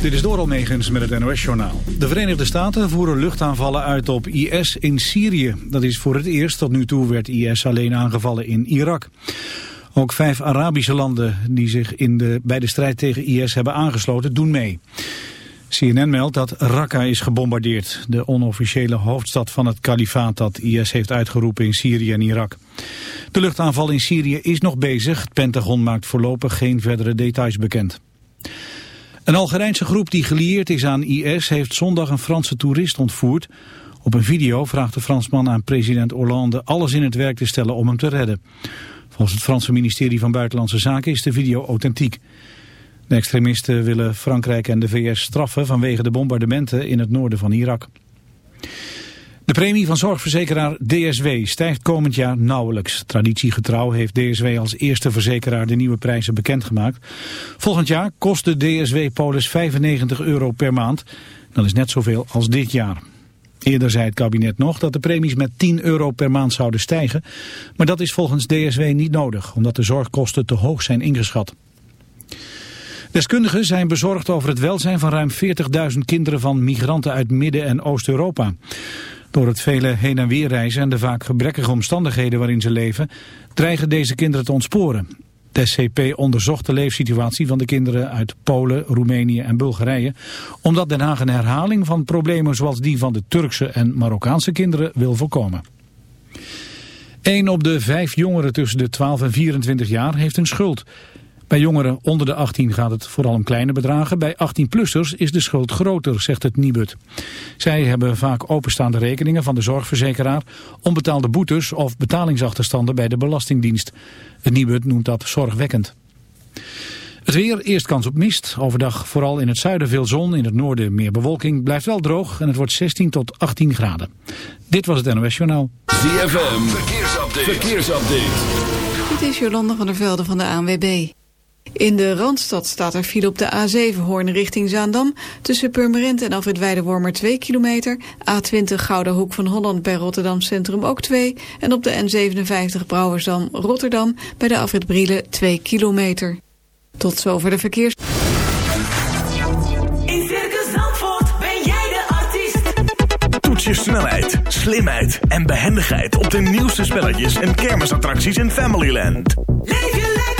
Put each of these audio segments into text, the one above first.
Dit is Doral Megens met het NOS-journaal. De Verenigde Staten voeren luchtaanvallen uit op IS in Syrië. Dat is voor het eerst. Tot nu toe werd IS alleen aangevallen in Irak. Ook vijf Arabische landen die zich in de, bij de strijd tegen IS hebben aangesloten doen mee. CNN meldt dat Raqqa is gebombardeerd, de onofficiële hoofdstad van het kalifaat dat IS heeft uitgeroepen in Syrië en Irak. De luchtaanval in Syrië is nog bezig. Het Pentagon maakt voorlopig geen verdere details bekend. Een Algerijnse groep die gelieerd is aan IS heeft zondag een Franse toerist ontvoerd. Op een video vraagt de Fransman aan president Hollande alles in het werk te stellen om hem te redden. Volgens het Franse ministerie van Buitenlandse Zaken is de video authentiek. De extremisten willen Frankrijk en de VS straffen vanwege de bombardementen in het noorden van Irak. De premie van zorgverzekeraar DSW stijgt komend jaar nauwelijks. Traditiegetrouw heeft DSW als eerste verzekeraar de nieuwe prijzen bekendgemaakt. Volgend jaar kost de DSW Polis 95 euro per maand. Dat is net zoveel als dit jaar. Eerder zei het kabinet nog dat de premies met 10 euro per maand zouden stijgen. Maar dat is volgens DSW niet nodig, omdat de zorgkosten te hoog zijn ingeschat. Deskundigen zijn bezorgd over het welzijn van ruim 40.000 kinderen van migranten uit Midden- en Oost-Europa. Door het vele heen en weer reizen en de vaak gebrekkige omstandigheden waarin ze leven, dreigen deze kinderen te ontsporen. De SCP onderzocht de leefsituatie van de kinderen uit Polen, Roemenië en Bulgarije, omdat Den Haag een herhaling van problemen zoals die van de Turkse en Marokkaanse kinderen wil voorkomen. Een op de vijf jongeren tussen de 12 en 24 jaar heeft een schuld. Bij jongeren onder de 18 gaat het vooral om kleine bedragen. Bij 18-plussers is de schuld groter, zegt het Nibud. Zij hebben vaak openstaande rekeningen van de zorgverzekeraar, onbetaalde boetes of betalingsachterstanden bij de Belastingdienst. Het Nibud noemt dat zorgwekkend. Het weer, eerst kans op mist. Overdag vooral in het zuiden veel zon, in het noorden meer bewolking. Blijft wel droog en het wordt 16 tot 18 graden. Dit was het NOS Journaal. ZFM, verkeersupdate. verkeersupdate. Dit is Jolanda van der Velde van de ANWB. In de Randstad staat er file op de A7 Hoorn richting Zaandam... tussen Purmerend en Alfred Weidewormer 2 kilometer... A20 Gouden Hoek van Holland bij Rotterdam Centrum ook 2... en op de N57 Brouwersdam Rotterdam bij de Alfred Brielen 2 kilometer. Tot zover de verkeers... In Circus Zandvoort ben jij de artiest. Toets je snelheid, slimheid en behendigheid... op de nieuwste spelletjes en kermisattracties in Familyland. Leef je lekker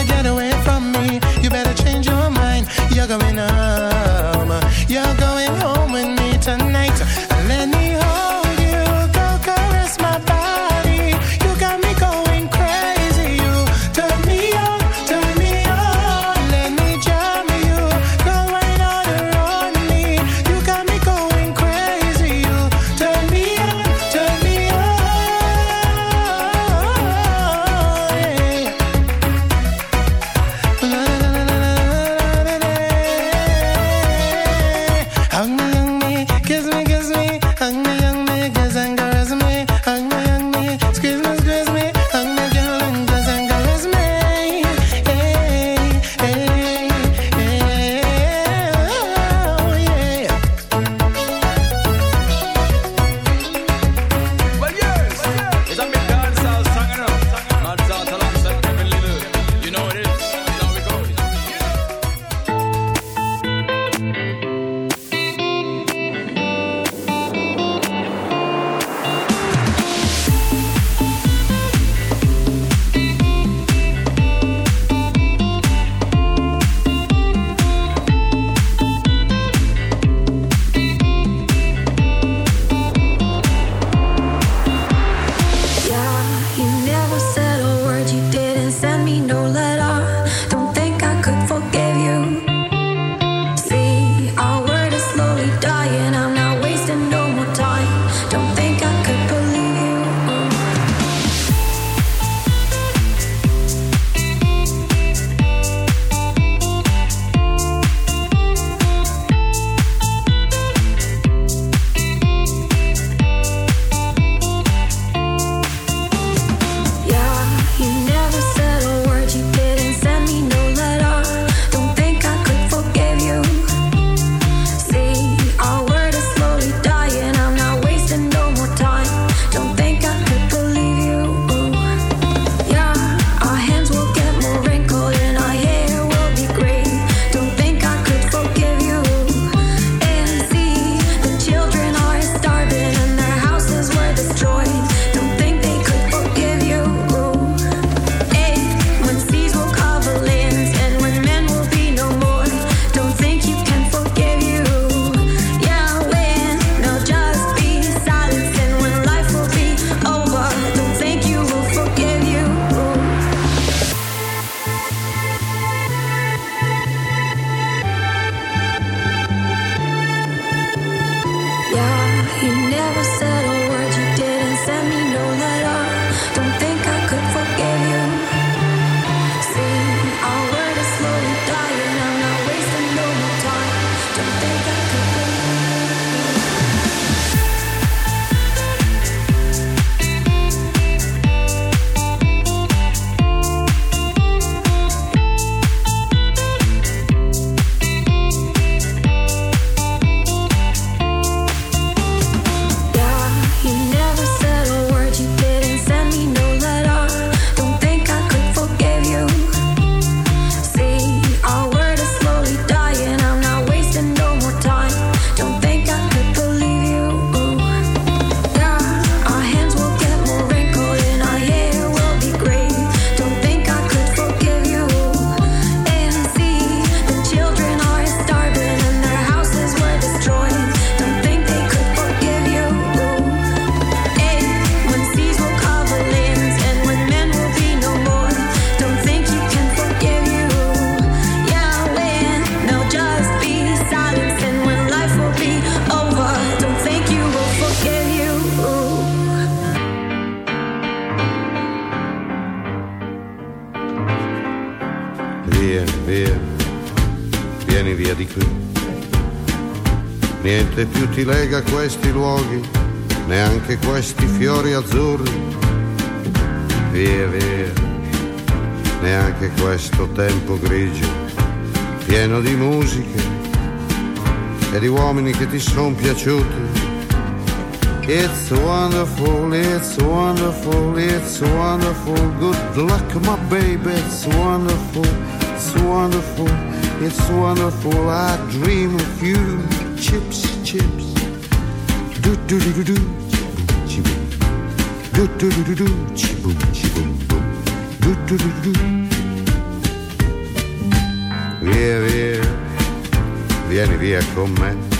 wanna get away. Ti sono piaciuti. It's wonderful, it's wonderful, it's wonderful. Good luck, my baby, it's wonderful, it's wonderful, It's wonderful, I dream of you. Chips, chips. Do do do do do. Chi boom. Do do do do do. Chi boom, chi boom boom. Do do do do do. Via, via. Vieni via con me.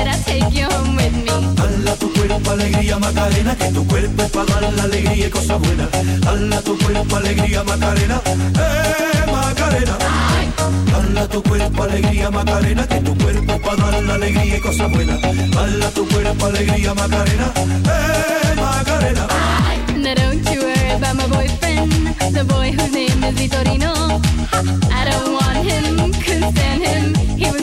And if you're good, I'll take you home with me. Dala tu cuerpo alegría Macarena, que tu cuerpo es para dar la alegría y cosas buenas. Dala tu cuerpo alegría Macarena, eh Macarena. Dala tu cuerpo alegría Macarena, que tu cuerpo es para dar la alegría y cosas buenas. Dala tu cuerpo alegría Macarena, eh Macarena. Now don't you worry about my boyfriend, the boy whose name is Vitorino. I don't want him, couldn't stand him. He was